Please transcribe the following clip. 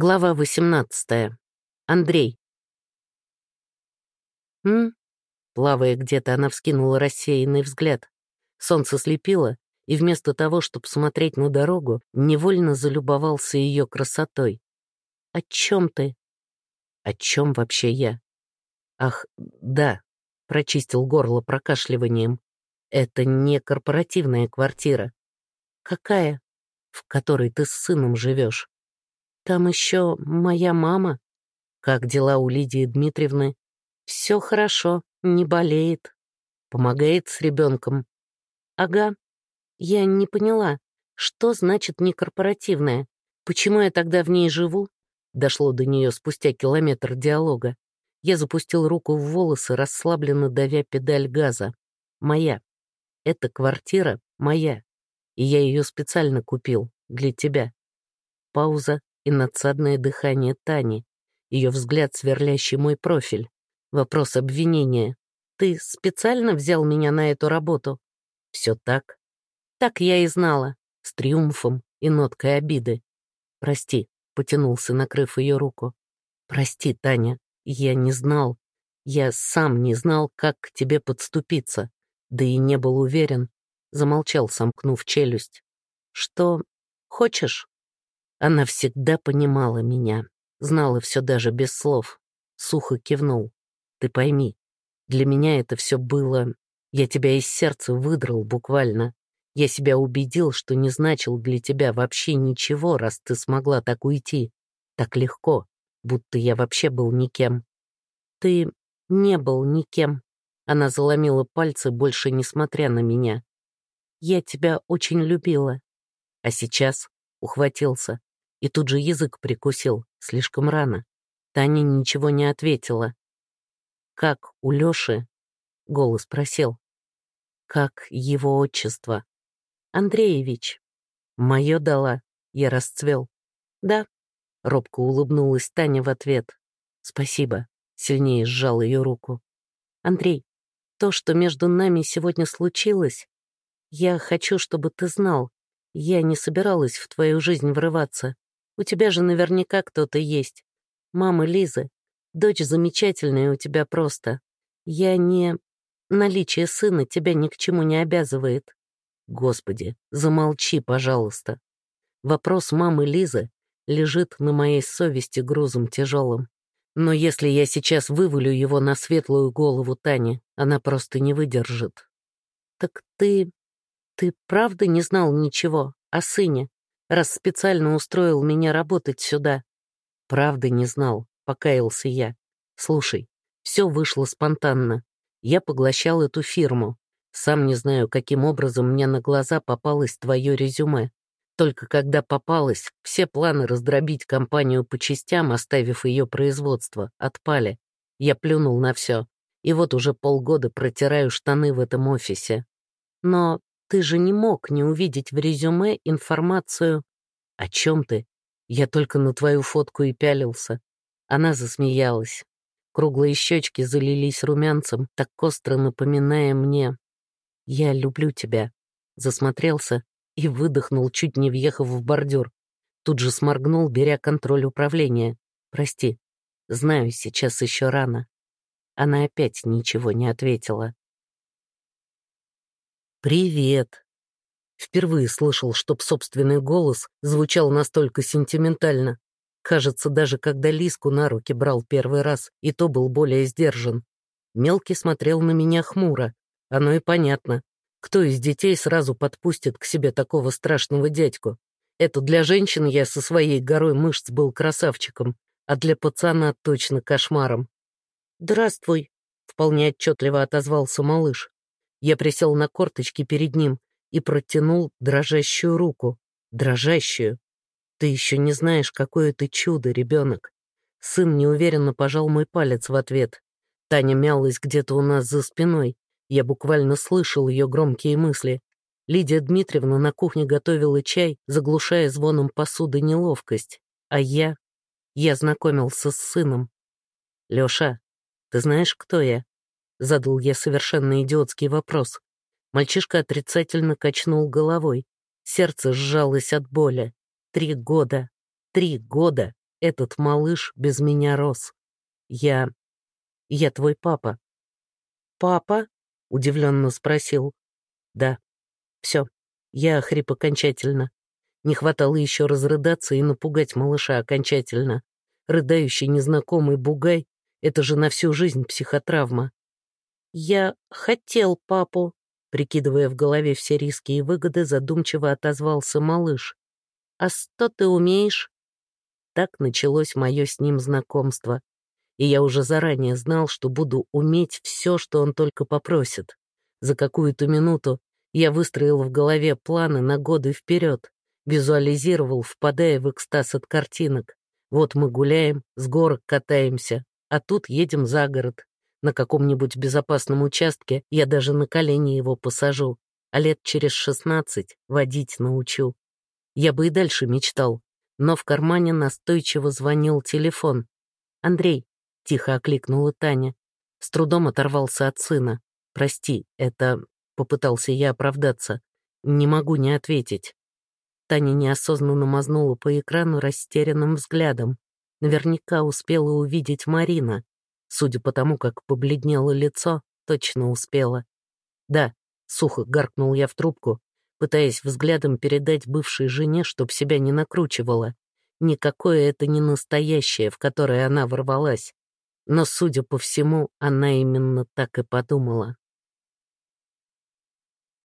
Глава 18. Андрей. «М?» Плавая где-то, она вскинула рассеянный взгляд. Солнце слепило, и вместо того, чтобы смотреть на дорогу, невольно залюбовался ее красотой. «О чем ты?» «О чем вообще я?» «Ах, да», — прочистил горло прокашливанием. «Это не корпоративная квартира». «Какая?» «В которой ты с сыном живешь». Там еще моя мама. Как дела у Лидии Дмитриевны? Все хорошо, не болеет. Помогает с ребенком. Ага. Я не поняла, что значит некорпоративная? Почему я тогда в ней живу? Дошло до нее спустя километр диалога. Я запустил руку в волосы, расслабленно давя педаль газа. Моя. Эта квартира моя. И я ее специально купил. Для тебя. Пауза и надсадное дыхание Тани, ее взгляд, сверлящий мой профиль. Вопрос обвинения. «Ты специально взял меня на эту работу?» «Все так?» «Так я и знала», с триумфом и ноткой обиды. «Прости», — потянулся, накрыв ее руку. «Прости, Таня, я не знал. Я сам не знал, как к тебе подступиться, да и не был уверен». Замолчал, сомкнув челюсть. «Что, хочешь?» Она всегда понимала меня, знала все даже без слов. Сухо кивнул. Ты пойми, для меня это все было... Я тебя из сердца выдрал буквально. Я себя убедил, что не значил для тебя вообще ничего, раз ты смогла так уйти. Так легко, будто я вообще был никем. Ты не был никем. Она заломила пальцы, больше не смотря на меня. Я тебя очень любила. А сейчас ухватился и тут же язык прикусил, слишком рано. Таня ничего не ответила. «Как у Лёши?» — голос просил. «Как его отчество?» «Андреевич». «Моё дала». Я расцвел. «Да». Робко улыбнулась Таня в ответ. «Спасибо». Сильнее сжал ее руку. «Андрей, то, что между нами сегодня случилось, я хочу, чтобы ты знал, я не собиралась в твою жизнь врываться. У тебя же наверняка кто-то есть. Мама Лизы. Дочь замечательная у тебя просто. Я не... Наличие сына тебя ни к чему не обязывает. Господи, замолчи, пожалуйста. Вопрос мамы Лизы лежит на моей совести грузом тяжелым. Но если я сейчас вывалю его на светлую голову Тани, она просто не выдержит. Так ты... ты правда не знал ничего о сыне? Раз специально устроил меня работать сюда. Правда не знал, покаялся я. Слушай, все вышло спонтанно. Я поглощал эту фирму. Сам не знаю, каким образом мне на глаза попалось твое резюме. Только когда попалось, все планы раздробить компанию по частям, оставив ее производство, отпали. Я плюнул на все. И вот уже полгода протираю штаны в этом офисе. Но ты же не мог не увидеть в резюме информацию. О чем ты? Я только на твою фотку и пялился. Она засмеялась. Круглые щечки залились румянцем, так остро напоминая мне. «Я люблю тебя», — засмотрелся и выдохнул, чуть не въехав в бордюр. Тут же сморгнул, беря контроль управления. «Прости, знаю, сейчас еще рано». Она опять ничего не ответила. «Привет!» Впервые слышал, чтоб собственный голос звучал настолько сентиментально. Кажется, даже когда Лиску на руки брал первый раз, и то был более сдержан. Мелкий смотрел на меня хмуро. Оно и понятно. Кто из детей сразу подпустит к себе такого страшного дядьку? Это для женщин я со своей горой мышц был красавчиком, а для пацана точно кошмаром. «Здравствуй», — вполне отчетливо отозвался малыш. Я присел на корточки перед ним и протянул дрожащую руку. Дрожащую. Ты еще не знаешь, какое ты чудо, ребенок. Сын неуверенно пожал мой палец в ответ. Таня мялась где-то у нас за спиной. Я буквально слышал ее громкие мысли. Лидия Дмитриевна на кухне готовила чай, заглушая звоном посуды неловкость. А я... Я знакомился с сыном. «Леша, ты знаешь, кто я?» Задал я совершенно идиотский вопрос. Мальчишка отрицательно качнул головой. Сердце сжалось от боли. Три года. Три года. этот малыш без меня рос. Я... я твой папа». «Папа?» — удивленно спросил. «Да. Все. Я охрип окончательно. Не хватало еще разрыдаться и напугать малыша окончательно. Рыдающий незнакомый бугай — это же на всю жизнь психотравма. «Я хотел папу», — прикидывая в голове все риски и выгоды, задумчиво отозвался малыш. «А что ты умеешь?» Так началось мое с ним знакомство. И я уже заранее знал, что буду уметь все, что он только попросит. За какую-то минуту я выстроил в голове планы на годы вперед, визуализировал, впадая в экстаз от картинок. Вот мы гуляем, с горок катаемся, а тут едем за город. На каком-нибудь безопасном участке я даже на колени его посажу, а лет через шестнадцать водить научу. Я бы и дальше мечтал, но в кармане настойчиво звонил телефон. «Андрей», — тихо окликнула Таня, с трудом оторвался от сына. «Прости, это...» — попытался я оправдаться. «Не могу не ответить». Таня неосознанно мазнула по экрану растерянным взглядом. Наверняка успела увидеть Марина. Судя по тому, как побледнело лицо, точно успела. «Да», — сухо гаркнул я в трубку, пытаясь взглядом передать бывшей жене, чтоб себя не накручивала. Никакое это не настоящее, в которое она ворвалась. Но, судя по всему, она именно так и подумала.